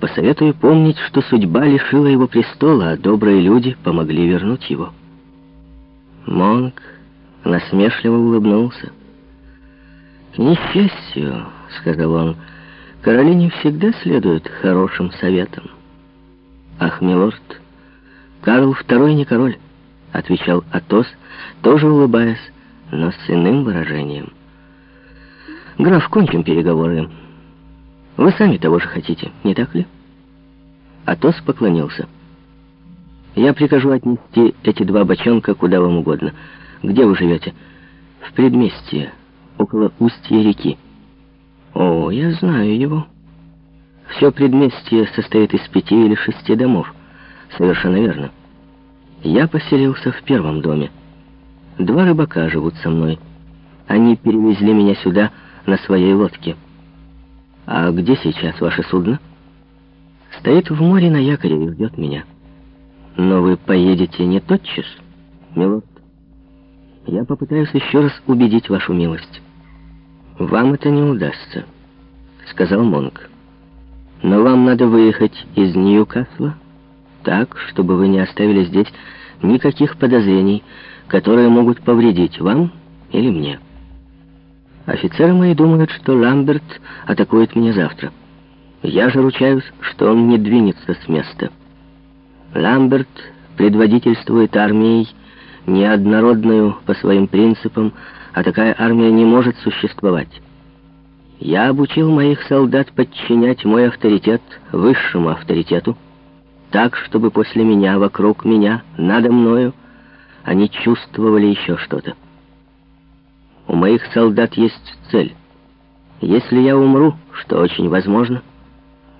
Посоветую помнить, что судьба лишила его престола, а добрые люди помогли вернуть его. Монг насмешливо улыбнулся. «К несчастью», — сказал он, — «Каролине всегда следует хорошим советам». «Ах, милорд, Карл II не король», — отвечал Атос, тоже улыбаясь, но с иным выражением. «Граф, кончим переговоры. Вы сами того же хотите, не так ли?» Атос поклонился. «Я прикажу отнести эти два бочонка куда вам угодно. Где вы живете?» «В предместье, около устья реки». «О, я знаю его». «Все предместье состоит из пяти или шести домов». «Совершенно верно». «Я поселился в первом доме. Два рыбака живут со мной. Они перевезли меня сюда на своей лодке». «А где сейчас ваше судно?» «Стоит в море на якоре и ждет меня». «Но вы поедете не тотчас, милорд?» «Я попытаюсь еще раз убедить вашу милость». «Вам это не удастся», — сказал Монк. «Но вам надо выехать из Ньюкасла так, чтобы вы не оставили здесь никаких подозрений, которые могут повредить вам или мне. Офицеры мои думают, что Ламберт атакует меня завтра. Я же ручаюсь, что он не двинется с места. Ламберт предводительствует армией, неоднородную по своим принципам, а такая армия не может существовать. Я обучил моих солдат подчинять мой авторитет высшему авторитету, так, чтобы после меня, вокруг меня, надо мною, они чувствовали еще что-то. У моих солдат есть цель. Если я умру, что очень возможно,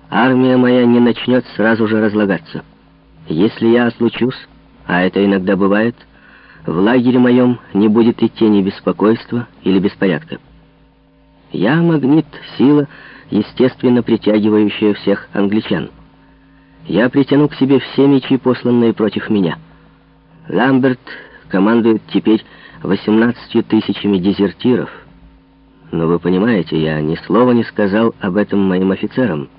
армия моя не начнет сразу же разлагаться. Если я отлучусь, а это иногда бывает, — в лагере моем не будет и тени беспокойства или беспорядка. Я магнит, сила, естественно притягивающая всех англичан. Я притяну к себе все мечи, посланные против меня. Ламберт командует теперь 18 тысячами дезертиров. Но вы понимаете, я ни слова не сказал об этом моим офицерам.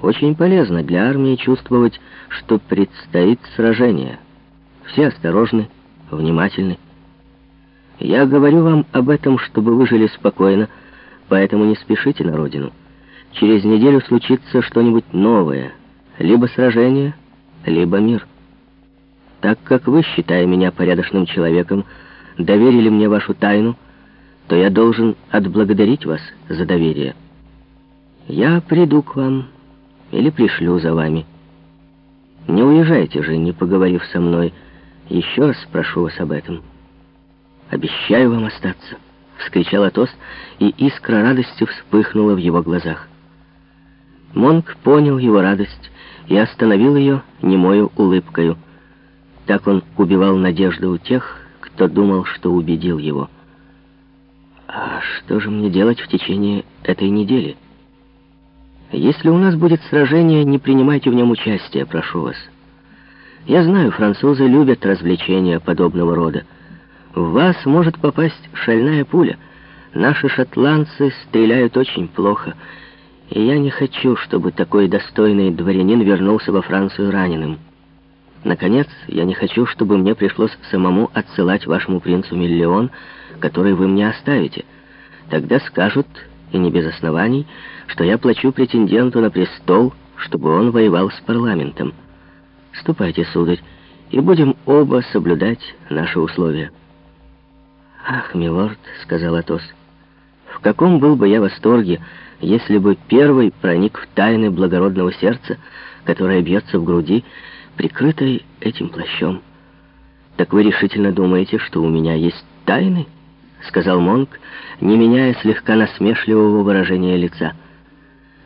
Очень полезно для армии чувствовать, что предстоит сражение. Все осторожны, внимательны. Я говорю вам об этом, чтобы вы жили спокойно, поэтому не спешите на родину. Через неделю случится что-нибудь новое, либо сражение, либо мир. Так как вы, считая меня порядочным человеком, доверили мне вашу тайну, то я должен отблагодарить вас за доверие. Я приду к вам или пришлю за вами. Не уезжайте же, не поговорив со мной, еще раз прошу вас об этом. Обещаю вам остаться, вскричал Атос, и искра радости вспыхнула в его глазах. Монк понял его радость и остановил ее немою улыбкою. Так он убивал надежды у тех, кто думал, что убедил его. «А что же мне делать в течение этой недели? Если у нас будет сражение, не принимайте в нем участия, прошу вас». Я знаю, французы любят развлечения подобного рода. В вас может попасть шальная пуля. Наши шотландцы стреляют очень плохо. И я не хочу, чтобы такой достойный дворянин вернулся во Францию раненым. Наконец, я не хочу, чтобы мне пришлось самому отсылать вашему принцу миллион, который вы мне оставите. Тогда скажут, и не без оснований, что я плачу претенденту на престол, чтобы он воевал с парламентом. Ступайте, сударь, и будем оба соблюдать наши условия. «Ах, милорд», — сказал Атос, — «в каком был бы я восторге, если бы первый проник в тайны благородного сердца, которое бьется в груди, прикрытой этим плащом. Так вы решительно думаете, что у меня есть тайны?» — сказал Монк, не меняя слегка насмешливого выражения лица.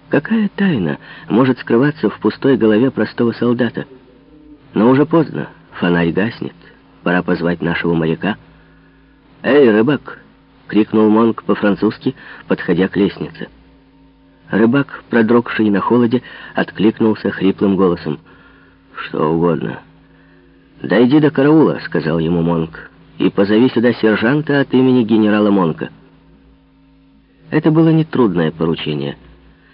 «Какая тайна может скрываться в пустой голове простого солдата?» Но уже поздно, фонарь гаснет. Пора позвать нашего моряка. «Эй, рыбак!» — крикнул Монг по-французски, подходя к лестнице. Рыбак, продрогший на холоде, откликнулся хриплым голосом. «Что угодно». «Дойди до караула», — сказал ему Монг, «и позови сюда сержанта от имени генерала Монка». Это было нетрудное поручение —